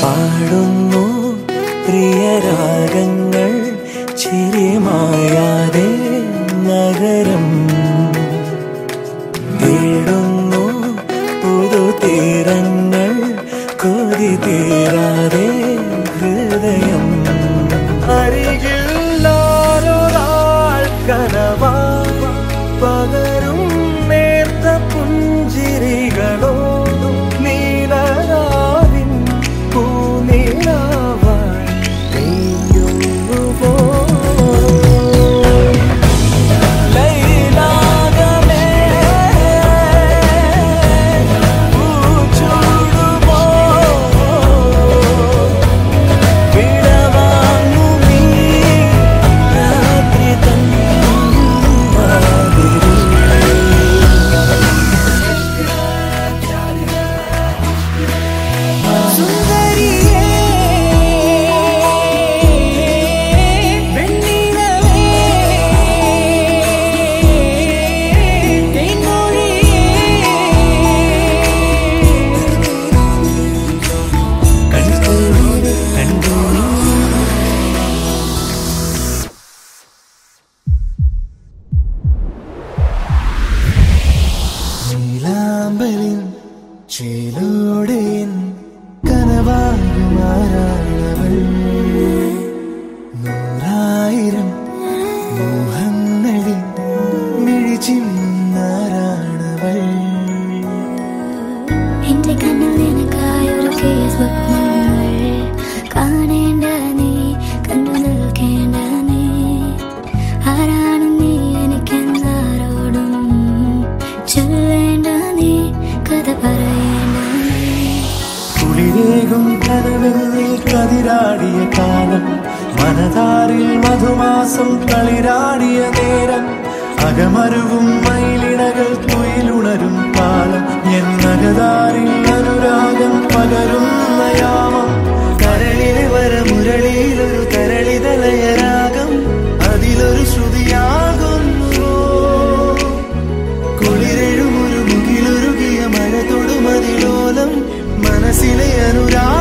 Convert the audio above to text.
പാടുന്നു പ്രിയരാഗങ്ങൾ ചിരിമായാതെ കൊതി തീരാതെ ഹൃദയം. അരികിൽ കനവാ കുളിരേകും കനവെന്നിൽ കതിരാടിയ കാലം മനതാരിൽ മധുമാസം കളിരാടിയ നേരം അകമരുവും മയിലിണകൾ തുയിലുണരും കാലം എൻ എന്നകതാരിൽ അനുരാഗം പകരുന്ന യാമം. കരളിലെ വരമുരളിയിലൊരു കരളിതലയരാഗം അതിലൊരു ശ്രുതിയാകുന്നു. കുളിരെഴുമൊരു മുകിലൊരുകിയ മഴ തൊടുമതിലോലം മനസ്സിലെ അനുരാഗം